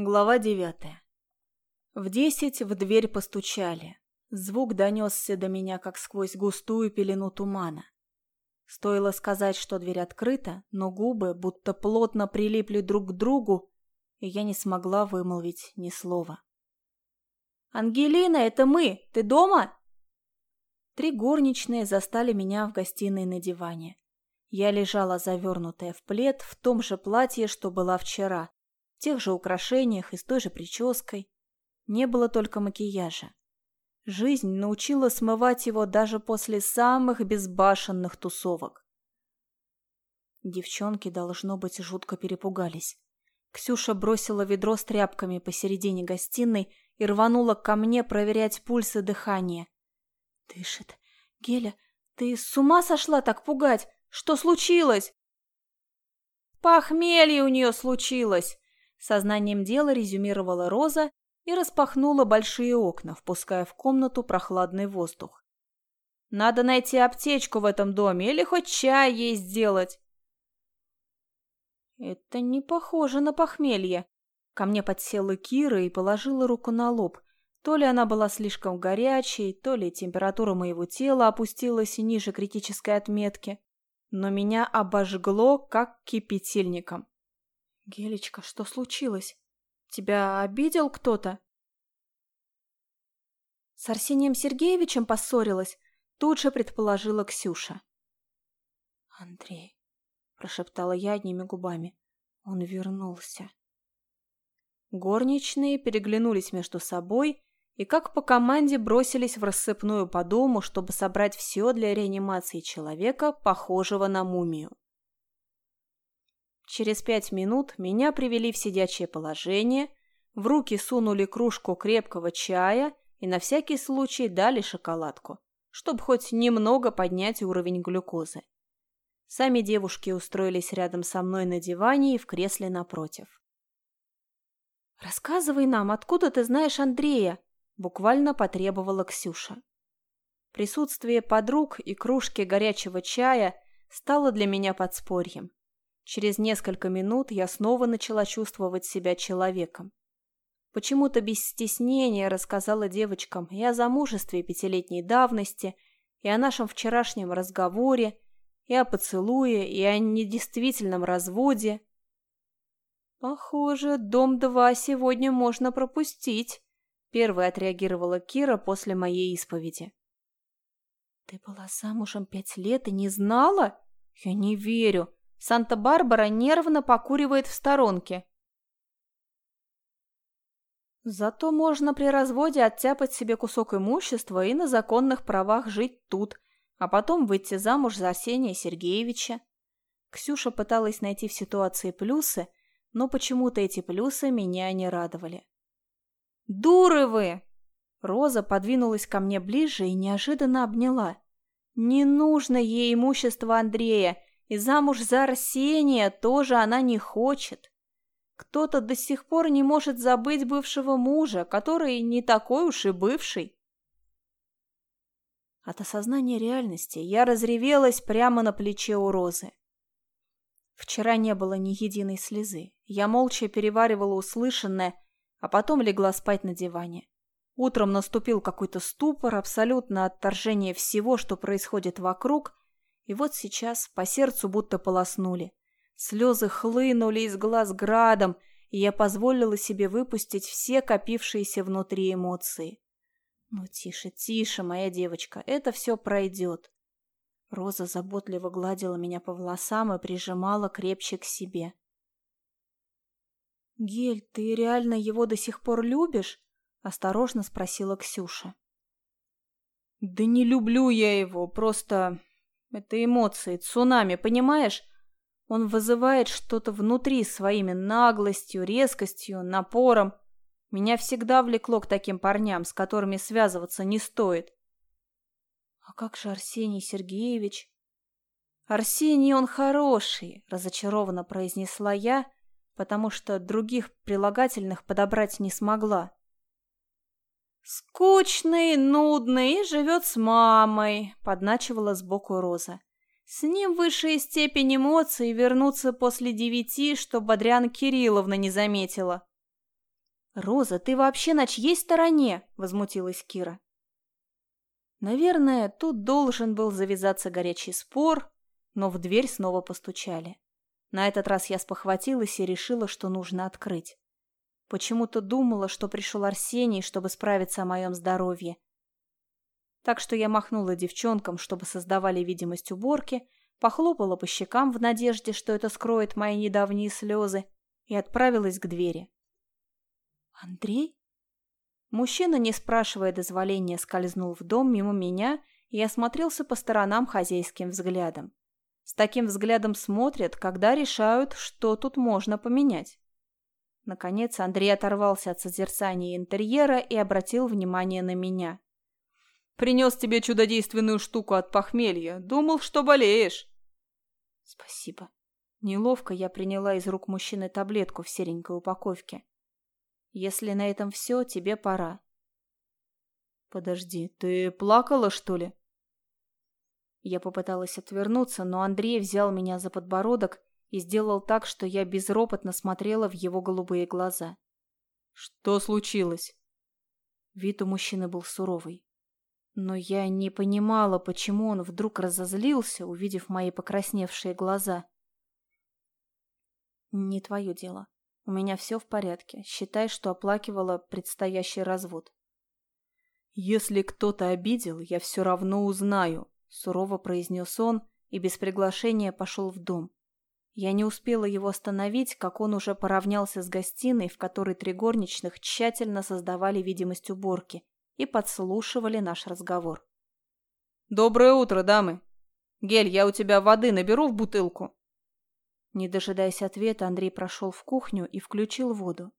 Глава девятая. В десять в дверь постучали. Звук донесся до меня, как сквозь густую пелену тумана. Стоило сказать, что дверь открыта, но губы будто плотно прилипли друг к другу, и я не смогла вымолвить ни слова. «Ангелина, это мы! Ты дома?» Три горничные застали меня в гостиной на диване. Я лежала завернутая в плед в том же платье, что была вчера, тех же украшениях и с той же прической. Не было только макияжа. Жизнь научила смывать его даже после самых безбашенных тусовок. Девчонки, должно быть, жутко перепугались. Ксюша бросила ведро с тряпками посередине гостиной и рванула ко мне проверять пульс и дыхание. «Дышит. Геля, ты с ума сошла так пугать? Что случилось?» «Похмелье у нее случилось!» Сознанием дела резюмировала Роза и распахнула большие окна, впуская в комнату прохладный воздух. «Надо найти аптечку в этом доме или хоть чай ей сделать!» «Это не похоже на похмелье!» Ко мне подсела Кира и положила руку на лоб. То ли она была слишком горячей, то ли температура моего тела опустилась ниже критической отметки. Но меня обожгло, как кипятильником. «Гелечка, что случилось? Тебя обидел кто-то?» «С Арсением Сергеевичем поссорилась?» Тут же предположила Ксюша. «Андрей», — прошептала я одними губами, — «он вернулся». Горничные переглянулись между собой и как по команде бросились в рассыпную по дому, чтобы собрать все для реанимации человека, похожего на мумию. Через пять минут меня привели в сидячее положение, в руки сунули кружку крепкого чая и на всякий случай дали шоколадку, чтобы хоть немного поднять уровень глюкозы. Сами девушки устроились рядом со мной на диване и в кресле напротив. «Рассказывай нам, откуда ты знаешь Андрея?» – буквально потребовала Ксюша. Присутствие подруг и кружки горячего чая стало для меня подспорьем. Через несколько минут я снова начала чувствовать себя человеком. Почему-то без стеснения рассказала девочкам и о замужестве пятилетней давности, и о нашем вчерашнем разговоре, и о поцелуе, и о недействительном разводе. «Похоже, дом-2 сегодня можно пропустить», — первой отреагировала Кира после моей исповеди. «Ты была замужем пять лет и не знала? Я не верю. Санта-Барбара нервно покуривает в сторонке. Зато можно при разводе оттяпать себе кусок имущества и на законных правах жить тут, а потом выйти замуж за Арсения Сергеевича. Ксюша пыталась найти в ситуации плюсы, но почему-то эти плюсы меня не радовали. «Дуры вы!» Роза подвинулась ко мне ближе и неожиданно обняла. «Не нужно ей имущество Андрея, и замуж за Арсения тоже она не хочет. Кто-то до сих пор не может забыть бывшего мужа, который не такой уж и бывший. От осознания реальности я разревелась прямо на плече у Розы. Вчера не было ни единой слезы. Я молча переваривала услышанное, а потом легла спать на диване. Утром наступил какой-то ступор, абсолютно отторжение всего, что происходит вокруг, и вот сейчас по сердцу будто полоснули. Слезы хлынули из глаз градом, и я позволила себе выпустить все копившиеся внутри эмоции. «Ну, тише, тише, моя девочка, это все пройдет». Роза заботливо гладила меня по волосам и прижимала крепче к себе. «Гель, ты реально его до сих пор любишь?» – осторожно спросила Ксюша. «Да не люблю я его, просто это эмоции, цунами, понимаешь? Он вызывает что-то внутри своими наглостью, резкостью, напором. Меня всегда влекло к таким парням, с которыми связываться не стоит. А как же Арсений Сергеевич? Арсений он хороший, разочарованно произнесла я, потому что других прилагательных подобрать не смогла. «Скучный, нудный и живет с мамой», — подначивала сбоку Роза. «С ним высшая степень эмоций вернуться после девяти, что Бодряна Кирилловна не заметила». «Роза, ты вообще на чьей стороне?» – возмутилась Кира. Наверное, тут должен был завязаться горячий спор, но в дверь снова постучали. На этот раз я спохватилась и решила, что нужно открыть. Почему-то думала, что пришел Арсений, чтобы справиться о моем здоровье. Так что я махнула девчонкам, чтобы создавали видимость уборки, похлопала по щекам в надежде, что это скроет мои недавние слезы, и отправилась к двери. «Андрей?» Мужчина, не спрашивая дозволения, скользнул в дом мимо меня и осмотрелся по сторонам хозяйским взглядом. С таким взглядом смотрят, когда решают, что тут можно поменять. Наконец Андрей оторвался от созерцания интерьера и обратил внимание на меня. «Принес тебе чудодейственную штуку от похмелья. Думал, что болеешь». «Спасибо». Неловко я приняла из рук мужчины таблетку в серенькой упаковке. Если на этом все, тебе пора. Подожди, ты плакала, что ли? Я попыталась отвернуться, но Андрей взял меня за подбородок и сделал так, что я безропотно смотрела в его голубые глаза. Что случилось? Вид у мужчины был суровый. Но я не понимала, почему он вдруг разозлился, увидев мои покрасневшие глаза. «Не твое дело», у меня все в порядке. Считай, что оплакивала предстоящий развод. «Если кто-то обидел, я все равно узнаю», — сурово произнес он и без приглашения пошел в дом. Я не успела его остановить, как он уже поравнялся с гостиной, в которой три горничных тщательно создавали видимость уборки и подслушивали наш разговор. «Доброе утро, дамы! Гель, я у тебя воды наберу в бутылку?» Не дожидаясь ответа, Андрей прошел в кухню и включил воду.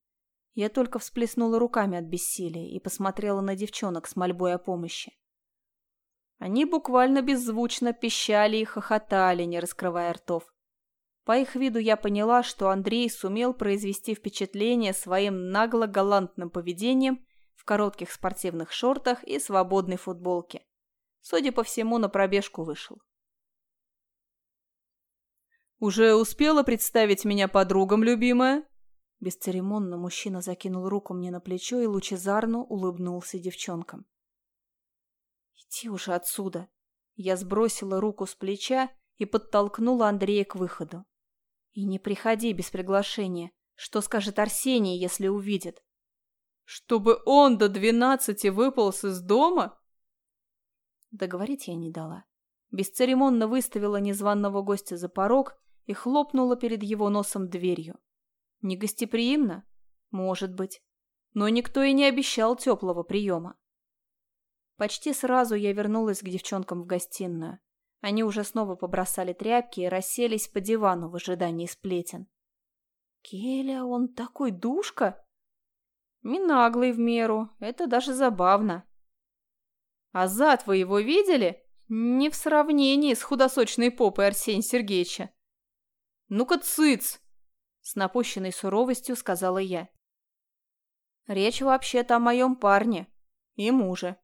Я только всплеснула руками от бессилия и посмотрела на девчонок с мольбой о помощи. Они буквально беззвучно пищали и хохотали, не раскрывая ртов. По их виду я поняла, что Андрей сумел произвести впечатление своим нагло-галантным поведением в коротких спортивных шортах и свободной футболке. Судя по всему, на пробежку вышел. «Уже успела представить меня подругам, любимая?» Бесцеремонно мужчина закинул руку мне на плечо и лучезарно улыбнулся девчонкам. «Иди уже отсюда!» Я сбросила руку с плеча и подтолкнула Андрея к выходу. «И не приходи без приглашения. Что скажет Арсений, если увидит?» «Чтобы он до двенадцати выполз из дома?» Договорить я не дала. Бесцеремонно выставила незваного гостя за порог и хлопнула перед его носом дверью. Негостеприимно? Может быть. Но никто и не обещал теплого приема. Почти сразу я вернулась к девчонкам в гостиную. Они уже снова побросали тряпки и расселись по дивану в ожидании сплетен. «Келя, он такой душка!» «Минаглый в меру, это даже забавно». «А зад вы его видели?» «Не в сравнении с худосочной попой Арсения Сергеевича. «Ну-ка, цыц!» — с напущенной суровостью сказала я. «Речь вообще-то о моем парне и муже».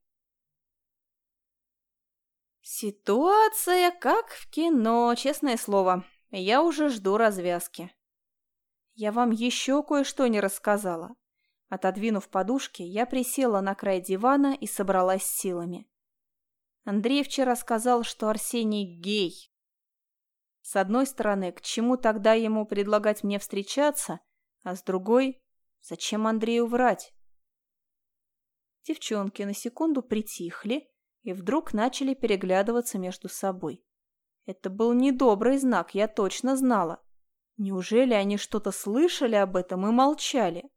Ситуация как в кино, честное слово. Я уже жду развязки. Я вам еще кое-что не рассказала. Отодвинув подушки, я присела на край дивана и собралась силами. Андрей вчера сказал, что Арсений гей. С одной стороны, к чему тогда ему предлагать мне встречаться, а с другой, зачем Андрею врать? Девчонки на секунду притихли и вдруг начали переглядываться между собой. Это был недобрый знак, я точно знала. Неужели они что-то слышали об этом и молчали?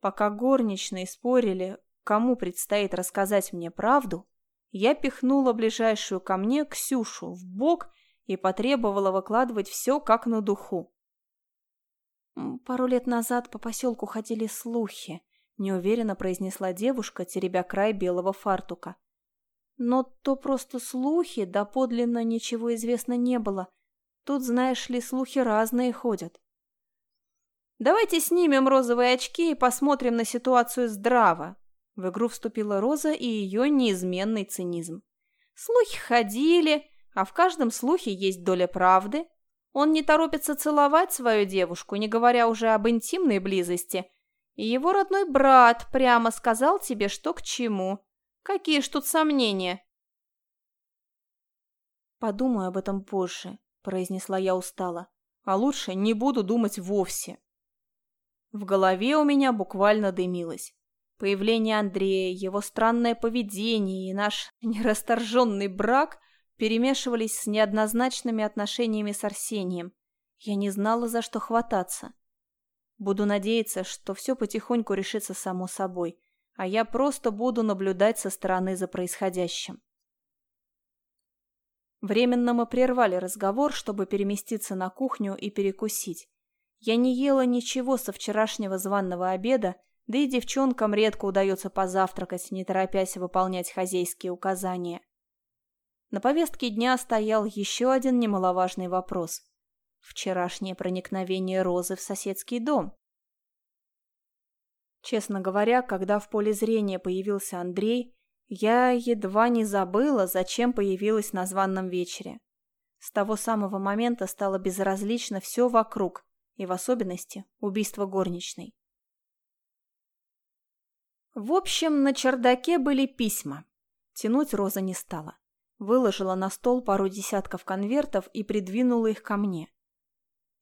Пока горничные спорили, кому предстоит рассказать мне правду, я пихнула ближайшую ко мне Ксюшу в бок и потребовала выкладывать все как на духу. «Пару лет назад по поселку ходили слухи», — неуверенно произнесла девушка, теребя край белого фартука. «Но то просто слухи, да подлинно ничего известно не было. Тут, знаешь ли, слухи разные ходят». «Давайте снимем розовые очки и посмотрим на ситуацию здраво», в игру вступила Роза и ее неизменный цинизм. Слухи ходили, а в каждом слухе есть доля правды. Он не торопится целовать свою девушку, не говоря уже об интимной близости. И его родной брат прямо сказал тебе, что к чему. Какие ж тут сомнения?» «Подумаю об этом позже», — произнесла я устало. «А лучше не буду думать вовсе». В голове у меня буквально дымилось. Появление Андрея, его странное поведение и наш нерасторженный брак перемешивались с неоднозначными отношениями с Арсением. Я не знала, за что хвататься. Буду надеяться, что все потихоньку решится само собой, а я просто буду наблюдать со стороны за происходящим. Временно мы прервали разговор, чтобы переместиться на кухню и перекусить. Я не ела ничего со вчерашнего званного обеда, да и девчонкам редко удается позавтракать, не торопясь выполнять хозяйские указания. На повестке дня стоял еще один немаловажный вопрос. Вчерашнее проникновение Розы в соседский дом. Честно говоря, когда в поле зрения появился Андрей, я едва не забыла, зачем появилась на званном вечере. С того самого момента стало безразлично все вокруг, и в особенности убийство горничной. В общем, на чердаке были письма. Тянуть Роза не стала. Выложила на стол пару десятков конвертов и придвинула их ко мне.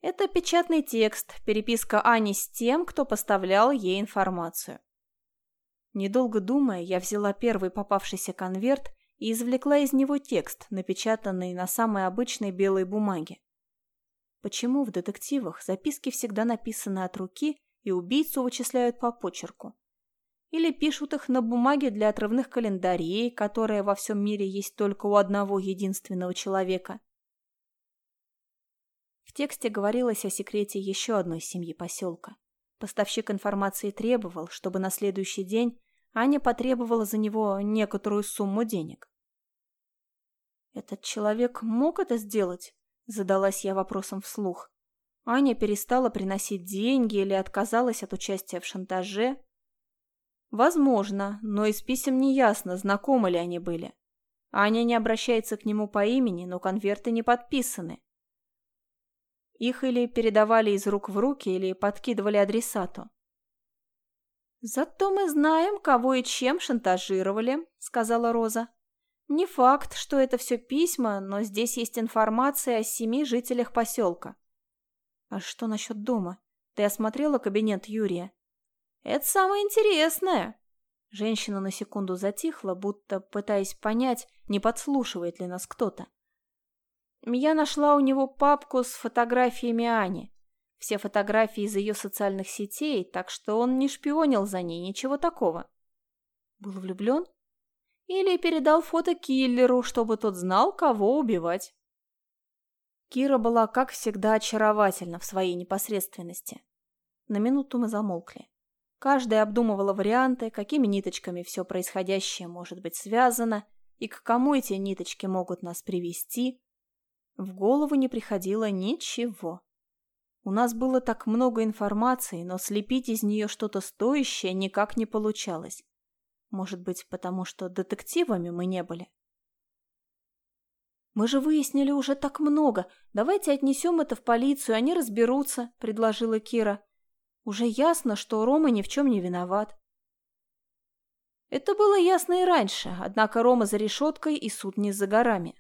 Это печатный текст, переписка Ани с тем, кто поставлял ей информацию. Недолго думая, я взяла первый попавшийся конверт и извлекла из него текст, напечатанный на самой обычной белой бумаге. Почему в детективах записки всегда написаны от руки и убийцу вычисляют по почерку? Или пишут их на бумаге для отрывных календарей, которые во всем мире есть только у одного единственного человека? Тексте говорилось о секрете еще одной семьи поселка. Поставщик информации требовал, чтобы на следующий день Аня потребовала за него некоторую сумму денег. Этот человек мог это сделать? Задалась я вопросом вслух. Аня перестала приносить деньги или отказалась от участия в шантаже? Возможно, но из писем не ясно, знакомы ли они были. Аня не обращается к нему по имени, но конверты не подписаны. Их или передавали из рук в руки, или подкидывали адресату. «Зато мы знаем, кого и чем шантажировали», — сказала Роза. Не факт, что это все письма, но здесь есть информация о семи жителях поселка. А что насчет дома? Ты осмотрела кабинет Юрия? Это самое интересное. Женщина на секунду затихла, будто пытаясь понять, не подслушивает ли нас кто-то. Я нашла у него папку с фотографиями Ани. Все фотографии из ее социальных сетей, так что он не шпионил за ней, ничего такого. Был влюблен? Или передал фото киллеру, чтобы тот знал, кого убивать. Кира была, как всегда, очаровательна в своей непосредственности. На минуту мы замолкли. Каждая обдумывала варианты, какими ниточками все происходящее может быть связано и к кому эти ниточки могут нас привести. В голову не приходило ничего. У нас было так много информации, но слепить из нее что-то стоящее никак не получалось. Может быть, потому что детективами мы не были? «Мы же выяснили уже так много. Давайте отнесем это в полицию, они разберутся», — предложила Кира. «Уже ясно, что Рома ни в чем не виноват». Это было ясно и раньше, однако Рома за решеткой и суд не за горами.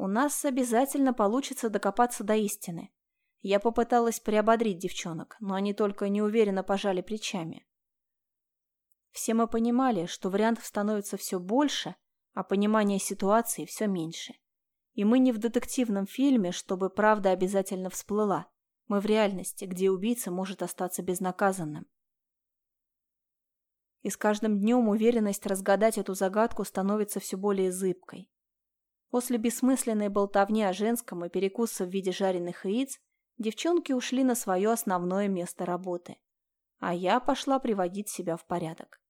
У нас обязательно получится докопаться до истины. Я попыталась приободрить девчонок, но они только неуверенно пожали плечами. Все мы понимали, что вариантов становится все больше, а понимание ситуации все меньше. И мы не в детективном фильме, чтобы правда обязательно всплыла. Мы в реальности, где убийца может остаться безнаказанным. И с каждым днем уверенность разгадать эту загадку становится все более зыбкой. После бессмысленной болтовни о женском и перекуса в виде жареных яиц девчонки ушли на свое основное место работы, а я пошла приводить себя в порядок.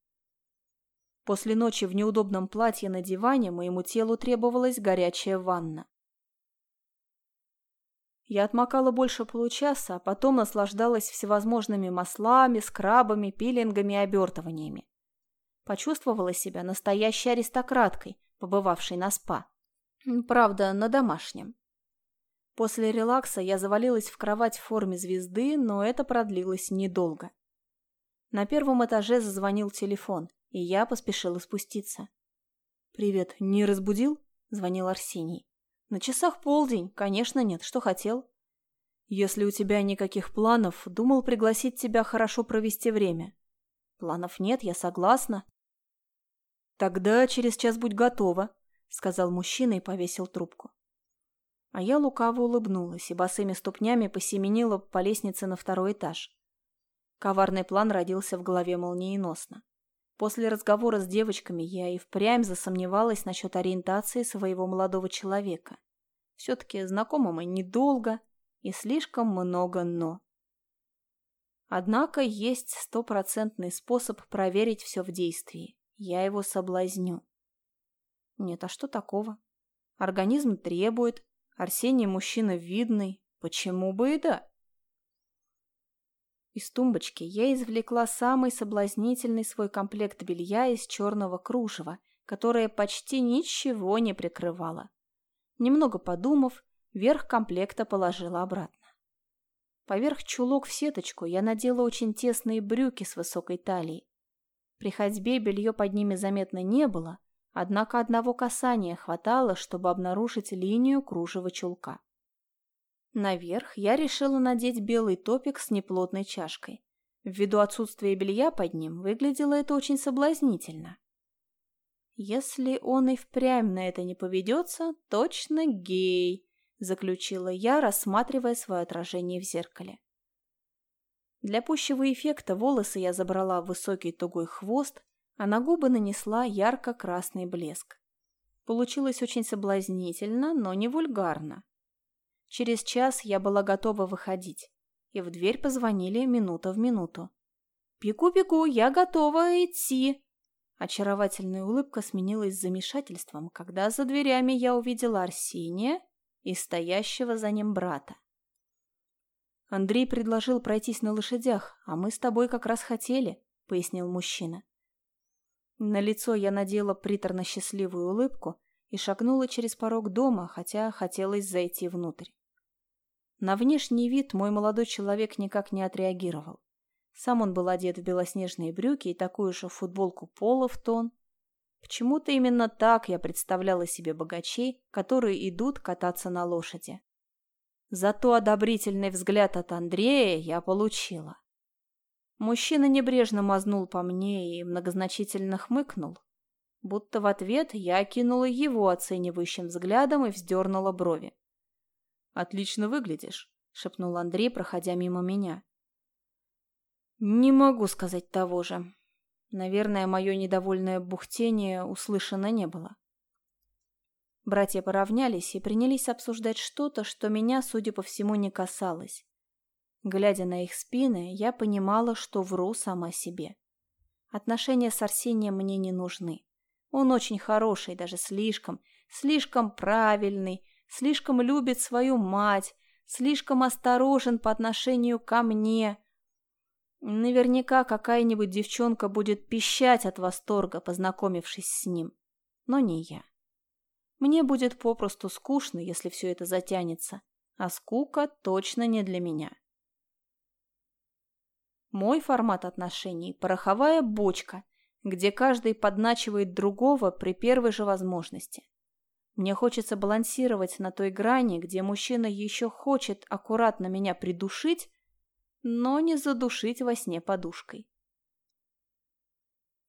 После ночи в неудобном платье на диване моему телу требовалась горячая ванна. Я отмокала больше получаса, а потом наслаждалась всевозможными маслами, скрабами, пилингами и обертываниями. Почувствовала себя настоящей аристократкой, побывавшей на спа. Правда, на домашнем. После релакса я завалилась в кровать в форме звезды, но это продлилось недолго. На первом этаже зазвонил телефон, и я поспешила спуститься. «Привет, не разбудил?» – звонил Арсений. «На часах полдень, конечно нет, что хотел?» «Если у тебя никаких планов, думал пригласить тебя хорошо провести время». «Планов нет, я согласна». «Тогда через час будь готова», – сказал мужчина и повесил трубку. А я лукаво улыбнулась и босыми ступнями посеменила по лестнице на второй этаж. Коварный план родился в голове молниеносно. После разговора с девочками я и впрямь засомневалась насчет ориентации своего молодого человека. Все-таки знакомы мы недолго и слишком много «но». Однако есть стопроцентный способ проверить все в действии. Я его соблазню. Нет, а что такого? Организм требует, Арсений мужчина видный, почему бы и да? Из тумбочки я извлекла самый соблазнительный свой комплект белья из черного кружева, которое почти ничего не прикрывало. Немного подумав, верх комплекта положила обратно. Поверх чулок в сеточку я надела очень тесные брюки с высокой талией. При ходьбе белье под ними заметно не было, Однако одного касания хватало, чтобы обнаружить линию кружева чулка. Наверх я решила надеть белый топик с неплотной чашкой. Ввиду отсутствия белья под ним, выглядело это очень соблазнительно. «Если он и впрямь на это не поведется, точно гей», — заключила я, рассматривая свое отражение в зеркале. Для пущего эффекта волосы я забрала в высокий тугой хвост, а на губы нанесла ярко-красный блеск. Получилось очень соблазнительно, но не вульгарно. Через час я была готова выходить, и в дверь позвонили минута в минуту. «Пику-пику, я готова идти!» Очаровательная улыбка сменилась замешательством, когда за дверями я увидела Арсения и стоящего за ним брата. «Андрей предложил пройтись на лошадях, а мы с тобой как раз хотели», — пояснил мужчина. На лицо я надела приторно-счастливую улыбку и шагнула через порог дома, хотя хотелось зайти внутрь. На внешний вид мой молодой человек никак не отреагировал. Сам он был одет в белоснежные брюки и такую же футболку пола в тон. Почему-то именно так я представляла себе богачей, которые идут кататься на лошади. Зато одобрительный взгляд от Андрея я получила. Мужчина небрежно мазнул по мне и многозначительно хмыкнул. Будто в ответ я окинула его оценивающим взглядом и вздернула брови. «Отлично выглядишь», — шепнул Андрей, проходя мимо меня. «Не могу сказать того же. Наверное, мое недовольное бухтение услышано не было». Братья поравнялись и принялись обсуждать что-то, что меня, судя по всему, не касалось. Глядя на их спины, я понимала, что вру сама себе. Отношения с Арсением мне не нужны. Он очень хороший, даже слишком, слишком правильный, слишком любит свою мать, слишком осторожен по отношению ко мне. Наверняка какая-нибудь девчонка будет пищать от восторга, познакомившись с ним. Но не я. Мне будет попросту скучно, если все это затянется. А скука точно не для меня. Мой формат отношений – пороховая бочка, где каждый подначивает другого при первой же возможности. Мне хочется балансировать на той грани, где мужчина еще хочет аккуратно меня придушить, но не задушить во сне подушкой.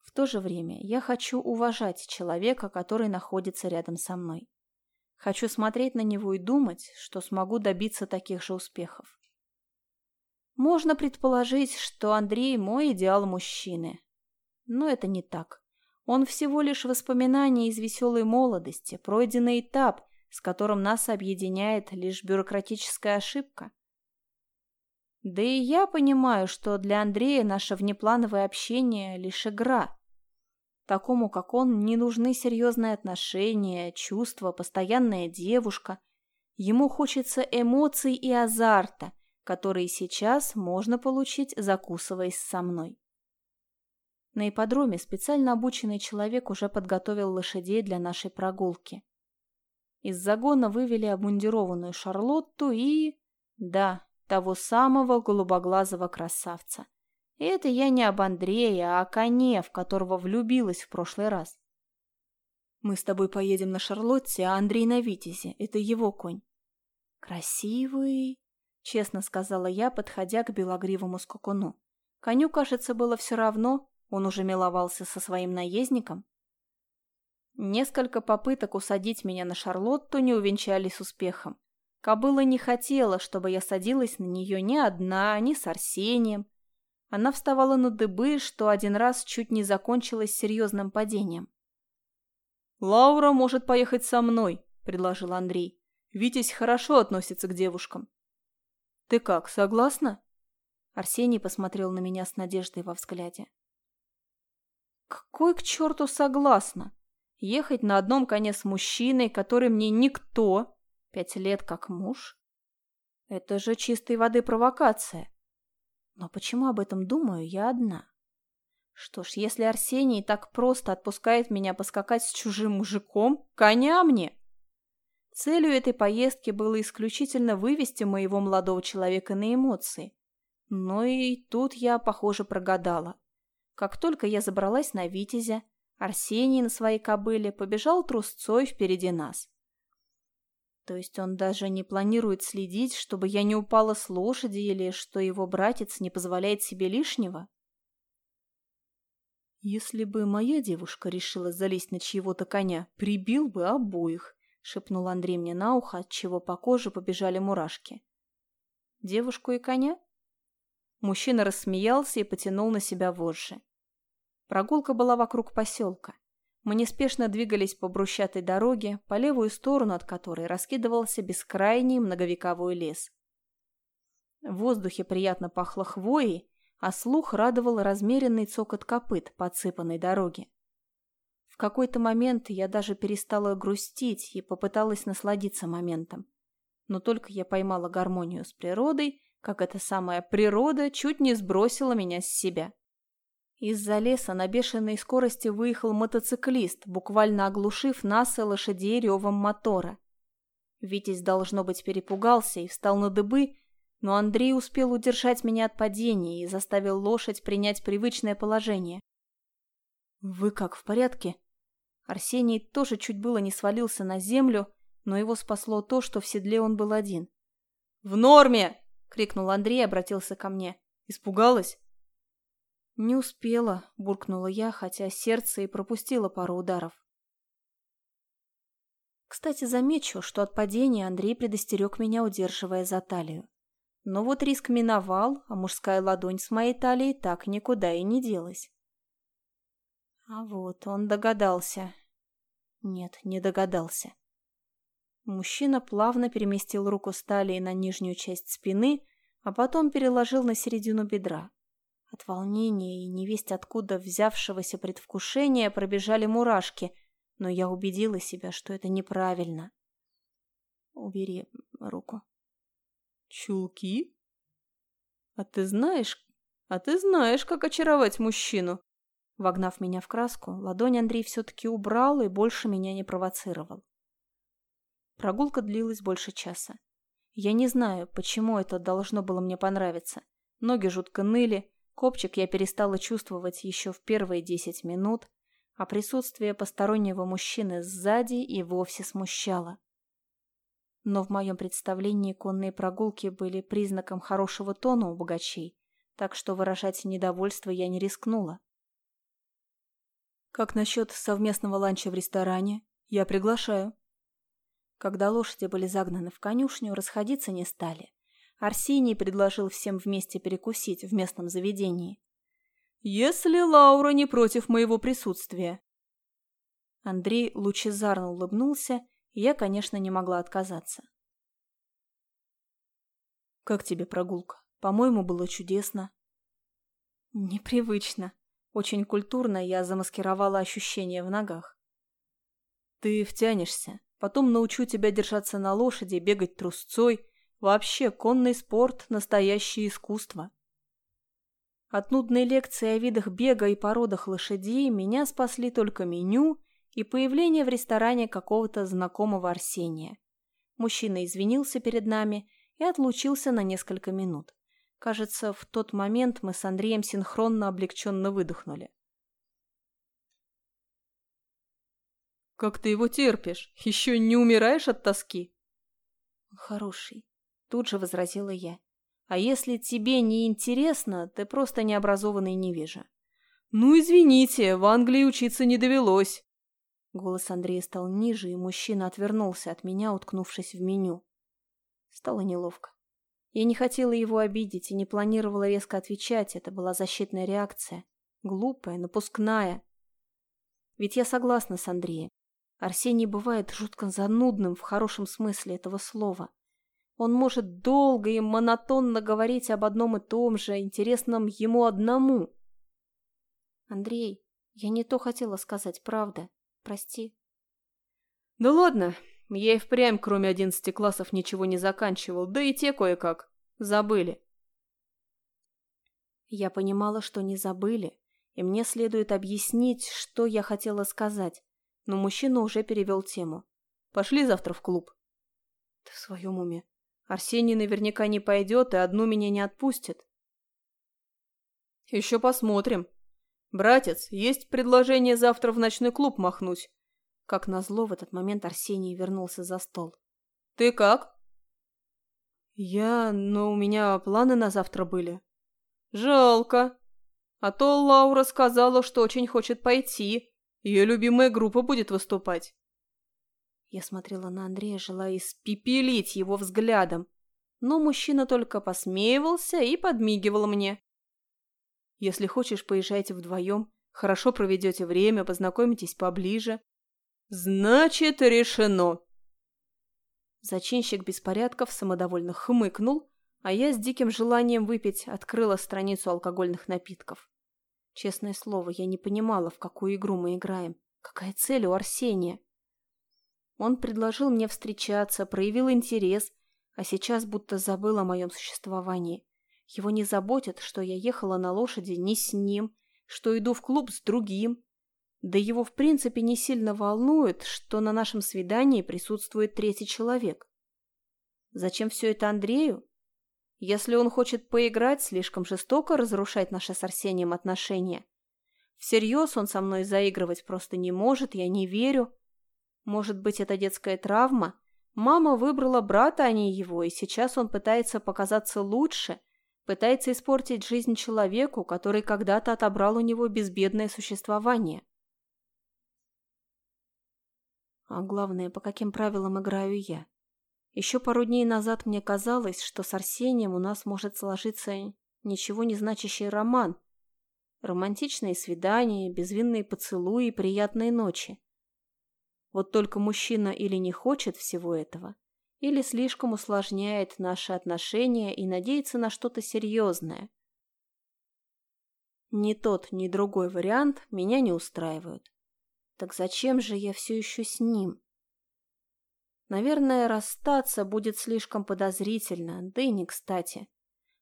В то же время я хочу уважать человека, который находится рядом со мной. Хочу смотреть на него и думать, что смогу добиться таких же успехов. Можно предположить, что Андрей мой идеал мужчины. Но это не так. Он всего лишь воспоминание из веселой молодости, пройденный этап, с которым нас объединяет лишь бюрократическая ошибка. Да и я понимаю, что для Андрея наше внеплановое общение – лишь игра. Такому, как он, не нужны серьезные отношения, чувства, постоянная девушка. Ему хочется эмоций и азарта – которые сейчас можно получить, закусываясь со мной. На ипподроме специально обученный человек уже подготовил лошадей для нашей прогулки. Из загона вывели обмундированную Шарлотту и... Да, того самого голубоглазого красавца. И это я не об Андрее, а о коне, в которого влюбилась в прошлый раз. Мы с тобой поедем на Шарлотте, а Андрей на Витязе. Это его конь. Красивый, честно сказала я, подходя к белогривому скакуну. Коню, кажется, было все равно, он уже миловался со своим наездником. Несколько попыток усадить меня на Шарлотту не увенчались успехом. Кобыла не хотела, чтобы я садилась на нее ни одна, ни с Арсением, она вставала на дыбы, что один раз чуть не закончилось серьезным падением. «Лаура может поехать со мной», — предложил Андрей. «Витязь хорошо относится к девушкам». «Ты как, согласна?» Арсений посмотрел на меня с надеждой во взгляде. «Какой к черту согласна? Ехать на одном коне с мужчиной, который мне никто, пять лет как муж? Это же чистой воды провокация. Но почему об этом думаю я одна? Что ж, если Арсений так просто отпускает меня поскакать с чужим мужиком, коня мне! Целью этой поездки было исключительно вывести моего молодого человека на эмоции. Но и тут я, похоже, прогадала. Как только я забралась на Витязя, Арсений на своей кобыле побежал трусцой впереди нас. То есть он даже не планирует следить, чтобы я не упала с лошади или что его братец не позволяет себе лишнего? «Если бы моя девушка решила залезть на чьего-то коня, прибил бы обоих», — шепнул Андрей мне на ухо, от чего по коже побежали мурашки. «Девушку и коня?» Мужчина рассмеялся и потянул на себя вожжи. Прогулка была вокруг поселка. Мы неспешно двигались по брусчатой дороге, по левую сторону от которой раскидывался бескрайний многовековой лес. В воздухе приятно пахло хвоей, а слух радовал размеренный цокот копыт по отсыпанной дороге. Какой-то момент я даже перестала грустить и попыталась насладиться моментом. Но только я поймала гармонию с природой, как эта самая природа чуть не сбросила меня с себя. Из-за леса на бешеной скорости выехал мотоциклист, буквально оглушив нас и лошадей ревом мотора. Витязь, должно быть, перепугался и встал на дыбы, но Андрей успел удержать меня от падения и заставил лошадь принять привычное положение. «Вы как, в порядке?» Арсений тоже чуть было не свалился на землю, но его спасло то, что в седле он был один. «В норме!» — крикнул Андрей и обратился ко мне. «Испугалась?» «Не успела», — буркнула я, хотя сердце и пропустило пару ударов. Кстати, замечу, что от падения Андрей предостерег меня, удерживая за талию. Но вот риск миновал, а мужская ладонь с моей талии так никуда и не делась. А вот он догадался. Нет, не догадался. Мужчина плавно переместил руку с талии на нижнюю часть спины, а потом переложил на середину бедра. От волнения и невесть откуда взявшегося предвкушения пробежали мурашки, но я убедила себя, что это неправильно. Убери руку. Чулки? А ты знаешь, а ты знаешь, как очаровать мужчину. Вогнав меня в краску, ладонь Андрей все-таки убрал и больше меня не провоцировал. Прогулка длилась больше часа. Я не знаю, почему это должно было мне понравиться. Ноги жутко ныли, Копчик я перестала чувствовать еще в первые десять минут, а присутствие постороннего мужчины сзади и вовсе смущало. Но в моем представлении конные прогулки были признаком хорошего тона у богачей, так что выражать недовольство я не рискнула. «Как насчет совместного ланча в ресторане? Я приглашаю». Когда лошади были загнаны в конюшню, расходиться не стали. Арсений предложил всем вместе перекусить в местном заведении. «Если Лаура не против моего присутствия». Андрей лучезарно улыбнулся, и я, конечно, не могла отказаться. «Как тебе прогулка? По-моему, было чудесно». «Непривычно. Очень культурно я замаскировала ощущения в ногах». «Ты втянешься. Потом научу тебя держаться на лошади, бегать трусцой» Вообще, конный спорт – настоящее искусство. От нудной лекции о видах бега и породах лошадей меня спасли только меню и появление в ресторане какого-то знакомого Арсения. Мужчина извинился перед нами и отлучился на несколько минут. Кажется, в тот момент мы с Андреем синхронно облегченно выдохнули. «Как ты его терпишь? Еще не умираешь от тоски?» «Он хороший», — тут же возразила я. «А если тебе не интересно, ты просто необразованный невежа». «Ну, извините, в Англии учиться не довелось». Голос Андрея стал ниже, и мужчина отвернулся от меня, уткнувшись в меню. Стало неловко. Я не хотела его обидеть и не планировала резко отвечать, это была защитная реакция. Глупая, напускная. Ведь я согласна с Андреем. Арсений бывает жутко занудным в хорошем смысле этого слова. Он может долго и монотонно говорить об одном и том же, интересном ему одному. Андрей, я не то хотела сказать, правда. Прости. Да ладно, я и впрямь, кроме одиннадцати классов, ничего не заканчивал, да и те кое-как. Забыли. Я понимала, что не забыли, и мне следует объяснить, что я хотела сказать, но мужчина уже перевел тему. «Пошли завтра в клуб». «Ты в своем уме? Арсений наверняка не пойдет и одну меня не отпустит». «Еще посмотрим. Братец, есть предложение завтра в ночной клуб махнуть. Как назло, в этот момент Арсений вернулся за стол. «Ты как?» «Я... но у меня планы на завтра были». «Жалко. А то Лаура сказала, что очень хочет пойти. Ее любимая группа будет выступать». Я смотрела на Андрея, желая испепелить его взглядом, но мужчина только посмеивался и подмигивал мне. «Если хочешь, поезжайте вдвоем, хорошо проведете время, познакомитесь поближе. «Значит, решено!» Зачинщик беспорядков самодовольно хмыкнул, а я с диким желанием выпить открыла страницу алкогольных напитков. Честное слово, я не понимала, в какую игру мы играем. Какая цель у Арсения? Он предложил мне встречаться, проявил интерес, а сейчас будто забыл о моем существовании. Его не заботит, что я ехала на лошади не с ним, что иду в клуб с другим, да его в принципе не сильно волнует, что на нашем свидании присутствует третий человек. Зачем все это Андрею? Если он хочет поиграть, слишком жестоко разрушать наши с Арсением отношения. Всерьез он со мной заигрывать просто не может, я не верю. Может быть, это детская травма? Мама выбрала брата, а не его, и сейчас он пытается показаться лучше, пытается испортить жизнь человеку, который когда-то отобрал у него безбедное существование. А главное, по каким правилам играю я. Еще пару дней назад мне казалось, что с Арсением у нас может сложиться ничего не значащий роман. Романтичные свидания, безвинные поцелуи приятные ночи. Вот только мужчина или не хочет всего этого, или слишком усложняет наши отношения и надеется на что-то серьезное. Ни тот, ни другой вариант меня не устраивают. Так зачем же я все еще с ним? Наверное, расстаться будет слишком подозрительно, да и не кстати.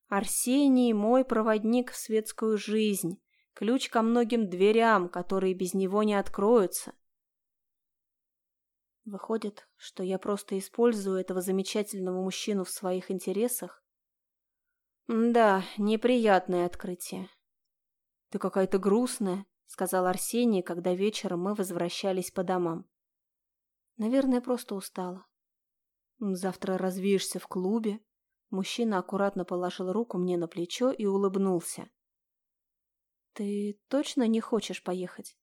Арсений – мой проводник в светскую жизнь, ключ ко многим дверям, которые без него не откроются. Выходит, что я просто использую этого замечательного мужчину в своих интересах? Да, неприятное открытие. Ты какая-то грустная сказал Арсений, когда вечером мы возвращались по домам. Наверное, просто устала. Завтра развеешься в клубе. Мужчина аккуратно положил руку мне на плечо и улыбнулся. Ты точно не хочешь поехать?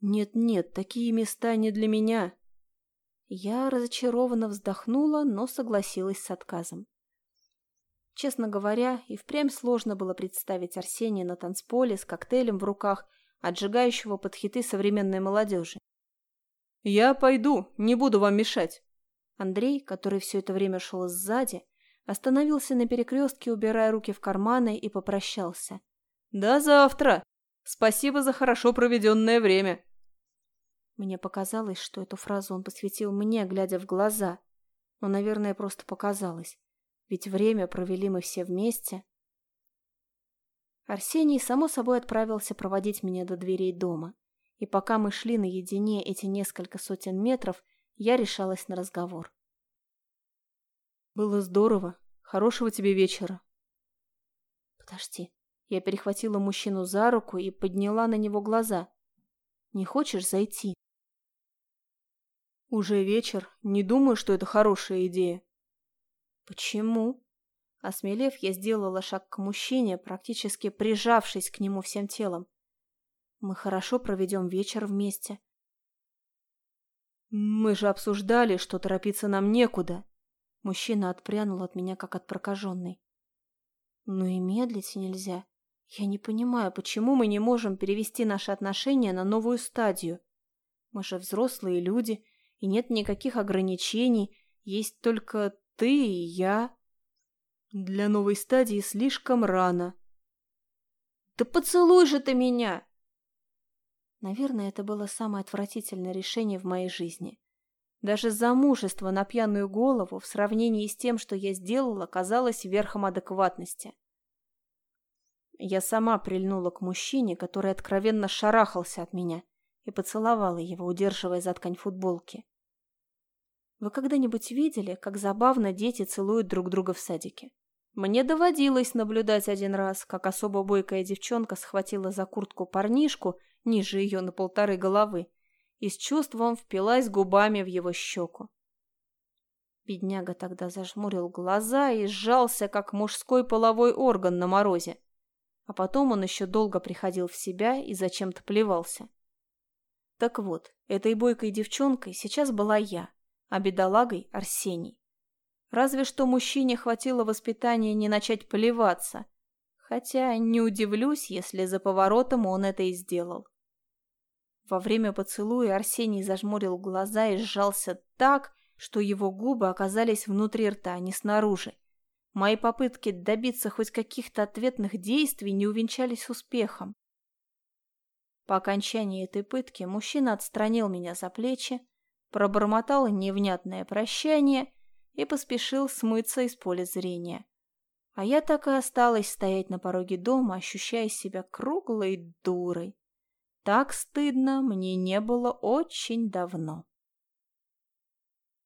Нет-нет, такие места не для меня. Я разочарованно вздохнула, но согласилась с отказом. Честно говоря, и впрямь сложно было представить Арсения на танцполе с коктейлем в руках отжигающего под хиты современной молодежи. «Я пойду, не буду вам мешать». Андрей, который все это время шел сзади, остановился на перекрестке, убирая руки в карманы и попрощался. «До завтра! Спасибо за хорошо проведенное время!» Мне показалось, что эту фразу он посвятил мне, глядя в глаза. Но, наверное, просто показалось. Ведь время провели мы все вместе, Арсений, само собой, отправился проводить меня до дверей дома. И пока мы шли наедине эти несколько сотен метров, я решалась на разговор. «Было здорово. Хорошего тебе вечера». Подожди. Я перехватила мужчину за руку и подняла на него глаза. Не хочешь зайти? Уже вечер. Не думаю, что это хорошая идея. Почему? Осмелев, я сделала шаг к мужчине, практически прижавшись к нему всем телом. Мы хорошо проведем вечер вместе. Мы же обсуждали, что торопиться нам некуда. Мужчина отпрянул от меня, как от прокаженной. Ну и медлить нельзя. Я не понимаю, почему мы не можем перевести наши отношения на новую стадию. Мы же взрослые люди, и нет никаких ограничений, есть только ты и я. Для новой стадии слишком рано. Да поцелуй же ты меня! Наверное, это было самое отвратительное решение в моей жизни. Даже замужество на пьяную голову в сравнении с тем, что я сделала, казалось верхом адекватности. Я сама прильнула к мужчине, который откровенно шарахался от меня, и поцеловала его, удерживая за ткань футболки. Вы когда-нибудь видели, как забавно дети целуют друг друга в садике? Мне доводилось наблюдать один раз, как особо бойкая девчонка схватила за куртку парнишку, ниже ее на полторы головы, и с чувством впилась губами в его щеку. Бедняга тогда зажмурил глаза и сжался, как мужской половой орган на морозе. А потом он еще долго приходил в себя и зачем-то плевался. Так вот, этой бойкой девчонкой сейчас была я, а бедолагой Арсений. Разве что мужчине хватило воспитания не начать поливаться, хотя не удивлюсь, если за поворотом он это и сделал. Во время поцелуя Арсений зажмурил глаза и сжался так, что его губы оказались внутри рта, а не снаружи. Мои попытки добиться хоть каких-то ответных действий не увенчались успехом. По окончании этой пытки мужчина отстранил меня за плечи, пробормотал невнятное прощание и поспешил смыться из поля зрения. А я так и осталась стоять на пороге дома, ощущая себя круглой дурой. Так стыдно мне не было очень давно.